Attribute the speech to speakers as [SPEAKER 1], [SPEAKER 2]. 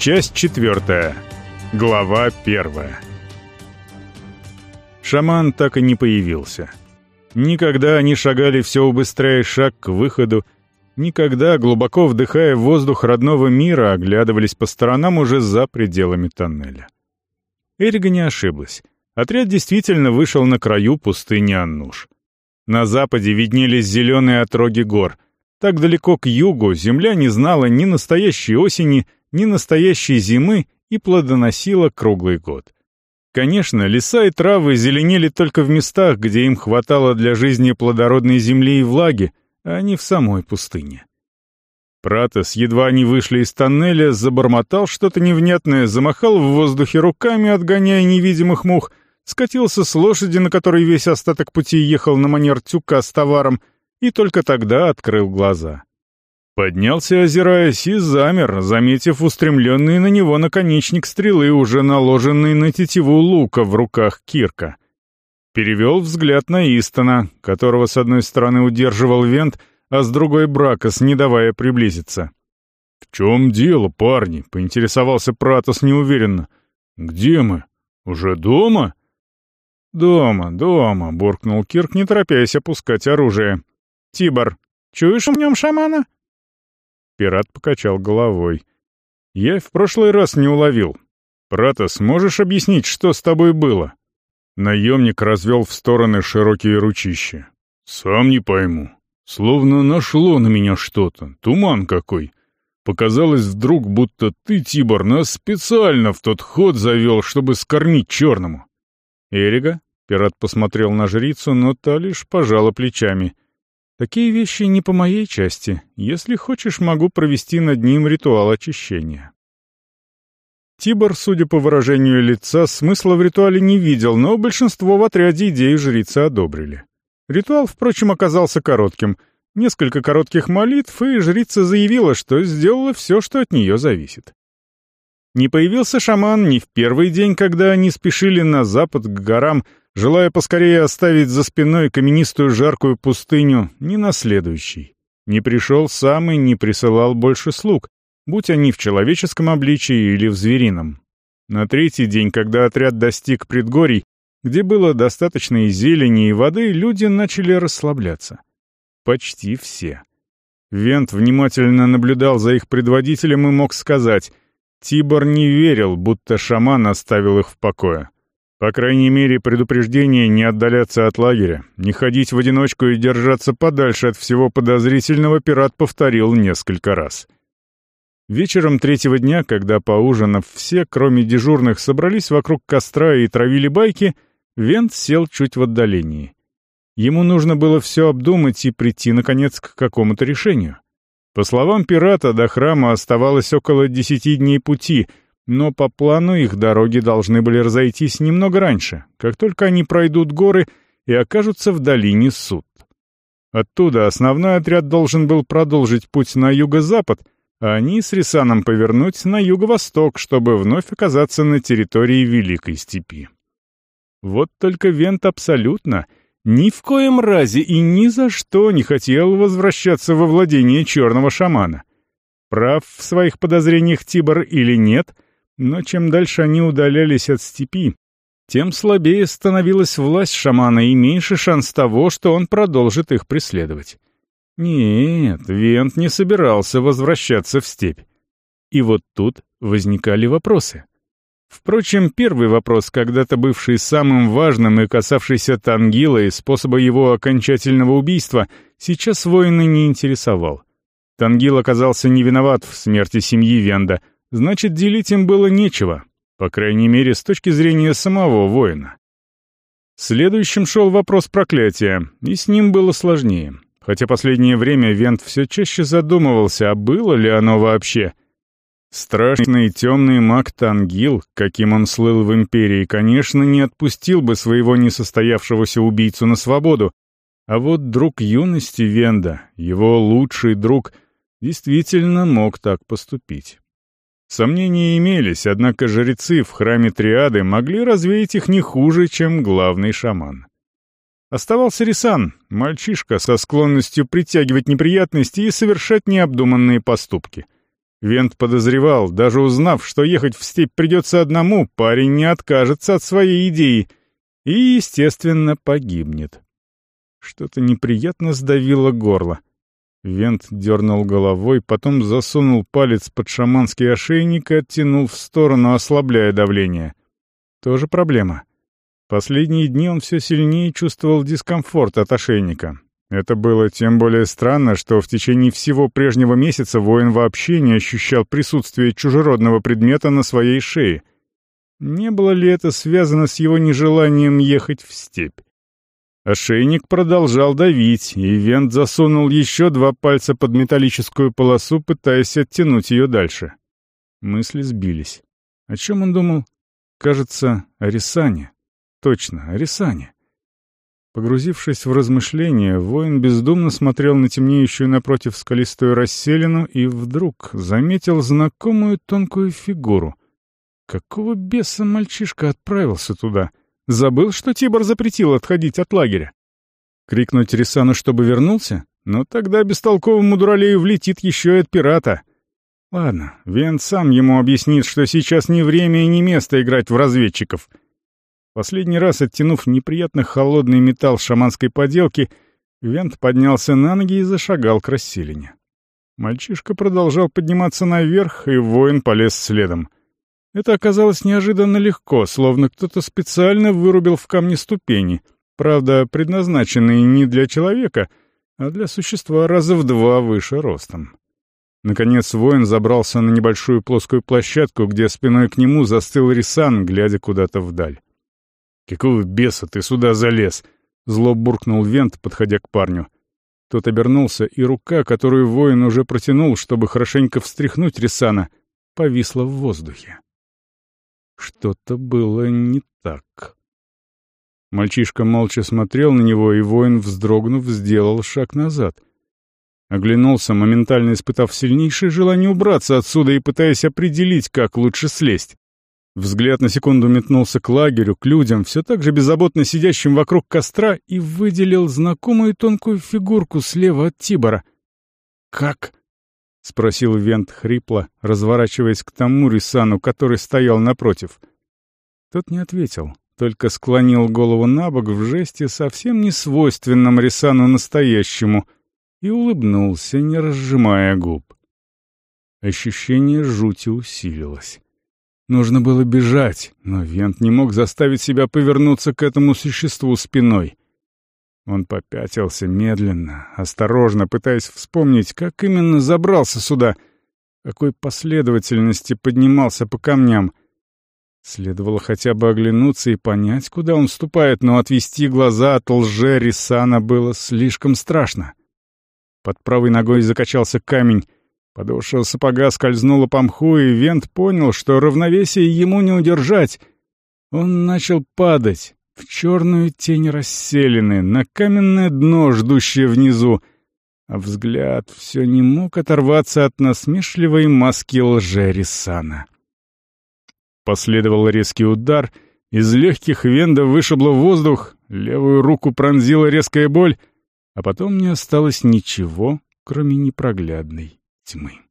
[SPEAKER 1] Часть четвертая. Глава первая. Шаман так и не появился. Никогда они шагали все убыстряя шаг к выходу, никогда, глубоко вдыхая воздух родного мира, оглядывались по сторонам уже за пределами тоннеля. Эрига не ошиблась. Отряд действительно вышел на краю пустыни Аннуш. На западе виднелись зеленые отроги гор. Так далеко к югу земля не знала ни настоящей осени, ни настоящей зимы и плодоносила круглый год. Конечно, леса и травы зеленели только в местах, где им хватало для жизни плодородной земли и влаги, а не в самой пустыне. Пратос, едва они вышли из тоннеля, забормотал что-то невнятное, замахал в воздухе руками, отгоняя невидимых мух, скатился с лошади, на которой весь остаток пути ехал на манер тюка с товаром, и только тогда открыл глаза. Поднялся, озираясь, и замер, заметив устремленный на него наконечник стрелы, уже наложенный на тетиву лука в руках Кирка. Перевел взгляд на Истона, которого с одной стороны удерживал Вент, а с другой Бракос, не давая приблизиться. «В чем дело, парни?» — поинтересовался Пратос неуверенно. «Где мы? Уже дома?» «Дома, дома», — буркнул Кирк, не торопясь опускать оружие. «Тибор, чуешь в нем шамана?» Пират покачал головой. «Я в прошлый раз не уловил. Пратос, можешь объяснить, что с тобой было?» Наемник развел в стороны широкие ручища. «Сам не пойму. Словно нашло на меня что-то. Туман какой. Показалось вдруг, будто ты, Тибор, нас специально в тот ход завел, чтобы скормить черному». «Эрига?» — пират посмотрел на жрицу, но та лишь пожала плечами — Такие вещи не по моей части. Если хочешь, могу провести над ним ритуал очищения. Тибор, судя по выражению лица, смысла в ритуале не видел, но большинство в отряде идею жрицы одобрили. Ритуал, впрочем, оказался коротким. Несколько коротких молитв, и жрица заявила, что сделала все, что от нее зависит. Не появился шаман ни в первый день, когда они спешили на запад к горам, желая поскорее оставить за спиной каменистую жаркую пустыню, ни на следующий. Не пришел сам и не присылал больше слуг, будь они в человеческом обличии или в зверином. На третий день, когда отряд достиг предгорий, где было достаточно и зелени, и воды, люди начали расслабляться. Почти все. Вент внимательно наблюдал за их предводителем и мог сказать, Тибор не верил, будто шаман оставил их в покое. По крайней мере, предупреждение не отдаляться от лагеря, не ходить в одиночку и держаться подальше от всего подозрительного пират повторил несколько раз. Вечером третьего дня, когда поужинав все, кроме дежурных, собрались вокруг костра и травили байки, Вент сел чуть в отдалении. Ему нужно было все обдумать и прийти, наконец, к какому-то решению. По словам пирата, до храма оставалось около десяти дней пути — но по плану их дороги должны были разойтись немного раньше, как только они пройдут горы и окажутся в долине Суд. Оттуда основной отряд должен был продолжить путь на юго-запад, а они с Рисаном повернуть на юго-восток, чтобы вновь оказаться на территории Великой Степи. Вот только Вент абсолютно, ни в коем разе и ни за что не хотел возвращаться во владение черного шамана. Прав в своих подозрениях Тибор или нет — но чем дальше они удалялись от степи, тем слабее становилась власть шамана и меньше шанс того, что он продолжит их преследовать. Нет, Вент не собирался возвращаться в степь. И вот тут возникали вопросы. Впрочем, первый вопрос, когда-то бывший самым важным и касавшийся Тангила и способа его окончательного убийства, сейчас воина не интересовал. Тангил оказался не виноват в смерти семьи Венда, Значит, делить им было нечего, по крайней мере, с точки зрения самого воина. Следующим шел вопрос проклятия, и с ним было сложнее. Хотя последнее время Вент все чаще задумывался, а было ли оно вообще. Страшный темный маг Тангил, каким он слыл в Империи, конечно, не отпустил бы своего несостоявшегося убийцу на свободу, а вот друг юности Венда, его лучший друг, действительно мог так поступить. Сомнения имелись, однако жрецы в храме Триады могли развеять их не хуже, чем главный шаман. Оставался Рисан, мальчишка со склонностью притягивать неприятности и совершать необдуманные поступки. Вент подозревал, даже узнав, что ехать в степь придется одному, парень не откажется от своей идеи и, естественно, погибнет. Что-то неприятно сдавило горло. Вент дернул головой, потом засунул палец под шаманский ошейник и оттянул в сторону, ослабляя давление. Тоже проблема. Последние дни он все сильнее чувствовал дискомфорт от ошейника. Это было тем более странно, что в течение всего прежнего месяца воин вообще не ощущал присутствия чужеродного предмета на своей шее. Не было ли это связано с его нежеланием ехать в степь? Ошейник продолжал давить, и Вент засунул еще два пальца под металлическую полосу, пытаясь оттянуть ее дальше. Мысли сбились. О чем он думал? Кажется, о Рисане. Точно, о Рисане. Погрузившись в размышления, воин бездумно смотрел на темнеющую напротив скалистую расселину и вдруг заметил знакомую тонкую фигуру. Какого беса мальчишка отправился туда? Забыл, что Тибор запретил отходить от лагеря? Крикнуть Рисану, чтобы вернулся? Но тогда бестолковому дуралею влетит еще и от пирата. Ладно, Вент сам ему объяснит, что сейчас не время и не место играть в разведчиков — Последний раз, оттянув неприятно холодный металл шаманской поделки, Вент поднялся на ноги и зашагал к расселине. Мальчишка продолжал подниматься наверх, и воин полез следом. Это оказалось неожиданно легко, словно кто-то специально вырубил в камне ступени, правда, предназначенные не для человека, а для существа раза в два выше ростом. Наконец воин забрался на небольшую плоскую площадку, где спиной к нему застыл Рисан, глядя куда-то вдаль. «Какого беса ты сюда залез?» — зло буркнул Вент, подходя к парню. Тот обернулся, и рука, которую воин уже протянул, чтобы хорошенько встряхнуть Рисана, повисла в воздухе. Что-то было не так. Мальчишка молча смотрел на него, и воин, вздрогнув, сделал шаг назад. Оглянулся, моментально испытав сильнейшее желание убраться отсюда и пытаясь определить, как лучше слезть. Взгляд на секунду метнулся к лагерю, к людям, все так же беззаботно сидящим вокруг костра, и выделил знакомую тонкую фигурку слева от Тибора. «Как?» — спросил Вент хрипло, разворачиваясь к тому Рисану, который стоял напротив. Тот не ответил, только склонил голову на бок в жесте, совсем не свойственном Рисану настоящему, и улыбнулся, не разжимая губ. Ощущение жути усилилось. Нужно было бежать, но Вент не мог заставить себя повернуться к этому существу спиной. Он попятился медленно, осторожно, пытаясь вспомнить, как именно забрался сюда, какой последовательности поднимался по камням. Следовало хотя бы оглянуться и понять, куда он ступает, но отвести глаза от лже Рисана было слишком страшно. Под правой ногой закачался камень, Подошва сапога скользнула по мху, и Вент понял, что равновесие ему не удержать. Он начал падать в черную тень расселены, на каменное дно, ждущее внизу, а взгляд все не мог оторваться от насмешливой маски лжерисана. Последовал резкий удар, из легких Венда вышибло воздух, левую руку пронзила резкая боль, а потом не осталось ничего, кроме непроглядной тьмы.